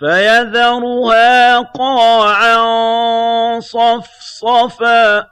فَيَذَرُهَا قَاعًا صَفْصَفًا.